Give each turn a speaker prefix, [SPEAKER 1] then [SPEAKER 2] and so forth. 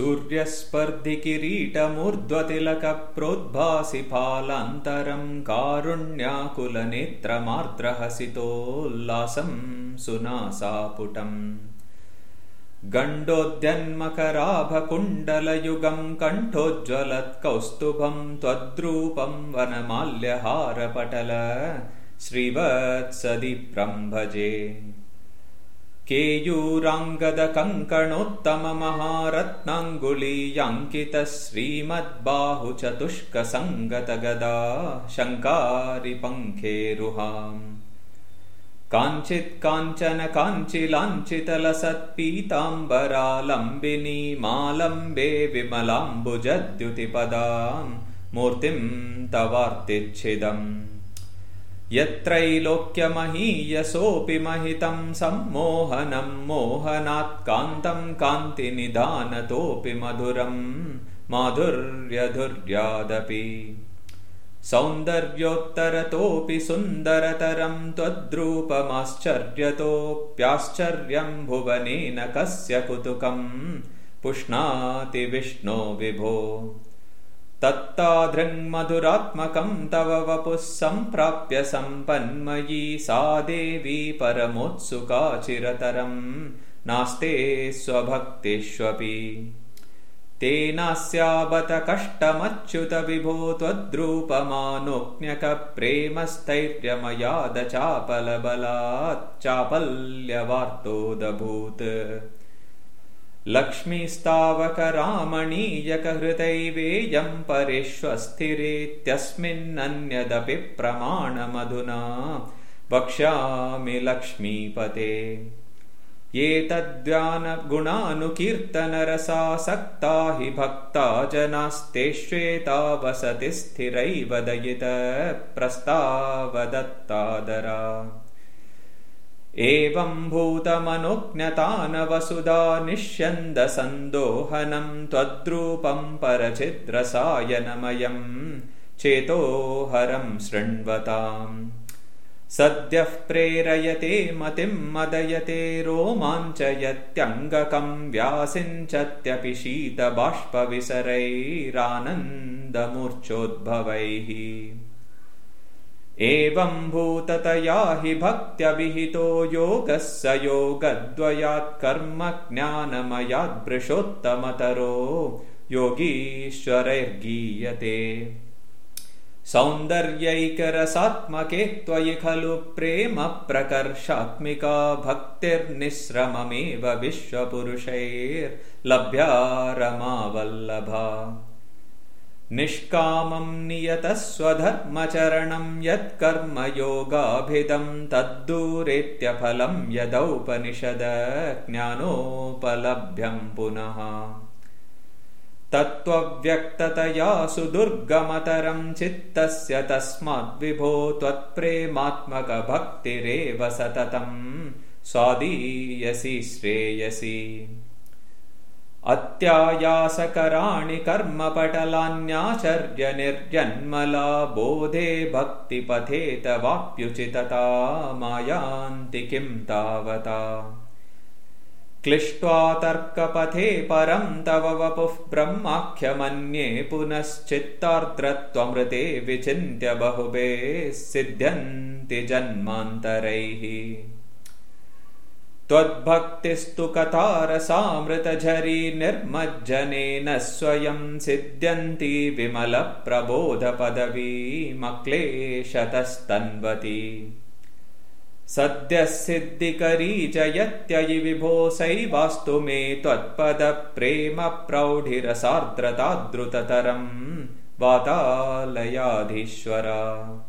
[SPEAKER 1] सूर्यस्पर्धि किरीटमूर्ध्वतिलकप्रोद्भासि फालान्तरं कारुण्याकुलनेत्रमार्द्रहसितोल्लासं सुनासापुटम्। गण्डोद्यन्मकराभकुण्डलयुगं कण्ठोज्ज्वलत्कौस्तुभं त्वद्रूपं वनमाल्यहारपटल। श्रीवत्सदिप्रं भजे केयूराङ्गदकङ्कणोत्तममहारत्नाङ्गुलीयाङ्कितः श्रीमद्बाहुचतुष्कसङ्गतगदा शङ्कारिपङ्खेरुहाम् काञ्चित् काञ्चन काञ्चिलाञ्चितलसत्पीताम्बरालम्बिनीमालम्बे विमलाम्बुजद्युतिपदाम्। मूर्तिं तवार्तिच्छिदम् यत्रैलोक्यमहीयसोऽपि महितं सम्मोहनं मोहनात्कान्तं कान्तिनिधानतोऽपि मधुरं माधुर्यधुर्यादपि। सौन्दर्योत्तरतोऽपि सुन्दरतरं त्वद्रूपमाश्चर्यतोऽप्याश्चर्यं भुवनेन कस्य कुतुकं? पुष्णाति विष्णो विभो तत्ताधृङ्मधुरात्मकं तव वपुः सम्प्राप्य सम्पन्मयी सा देवी परमोत्सुकाचिरतरं नास्ते स्वभक्तिष्वपि। तेनास्याबत कष्टमच्युत विभो त्वद्रूपमानोऽज्ञकप्रेमस्थैर्यमयादचापलबलाच्चापल्यवार्तोदभूत् लक्ष्मीस्तावकरामणीयकहृतैवेयं परेष्वस्थिरेत्यस्मिन्नन्यदपि प्रमाणमधुना। वक्ष्यामि लक्ष्मीपते। एतद्व्यानगुणानुकीर्तनरसासक्ता हि भक्ता जनास्तेष्वेता वसति स्थिरैव दयित प्रस्तावदत्तादरा एवं भूतमनुज्ञतानवसुधा निष्यन्दसन्दोहनं त्वद्रूपं परचिद्रसायनमयं चेतोहरं शृण्वताम्। सद्यः प्रेरयते मतिं मदयते रोमाञ्चयत्यङ्गकं व्यासिञ्चत्यपि शीतबाष्पविसरैरानन्दमूर्च्छोद्भवैः एवं भूततया हि भक्त्यविहितो योगः स योगद्वयात्कर्म ज्ञानमयाद्भृशोत्तमतरो योगीश्वरैर्गीयते सौन्दर्यैकरसात्मके त्वयि खलु प्रेम प्रकर्षात्मिका भक्तिर्निःश्रममेव विश्वपुरुषैर्लभ्या रमावल्लभा निष्कामं नियतस्वधर्मचरणं यत्कर्म योगाभिदं तद्दूरेत्यफलं यदौपनिषद ज्ञानोपलभ्यं पुनः। तत्त्वव्यक्ततया सुदुर्गमतरं चित्तस्य तस्माद्विभो त्वत्प्रेमात्मकभक्तिरेव सततं। स्वादीयसि श्रेयसि अत्यायासकराणि कर्मपटलान्याचर्यनिर्जन्मला बोधे भक्तिपथे तवाप्युचितता मायान्ति किं तावता? क्लिष्ट्वा तर्कपथे परं तव वपुः ब्रह्माख्यमन्ये पुनश्चित्तार्द्रत्वमृते विचिन्त्य बहुबे सिद्ध्यन्ति जन्मान्तरैः त्वद्भक्तिस्तु कथारसामृतझरी निर्मज्जनेन स्वयं सिद्ध्यन्ति विमलप्रबोधपदवीमक्लेशतस्तन्वती। सद्यः सिद्धिकरी जयत्ययि विभोसैवास्तु मे त्वत्पदप्रेमप्रौढिरसार्द्रताद्रुततरं वातालयाधीश्वरा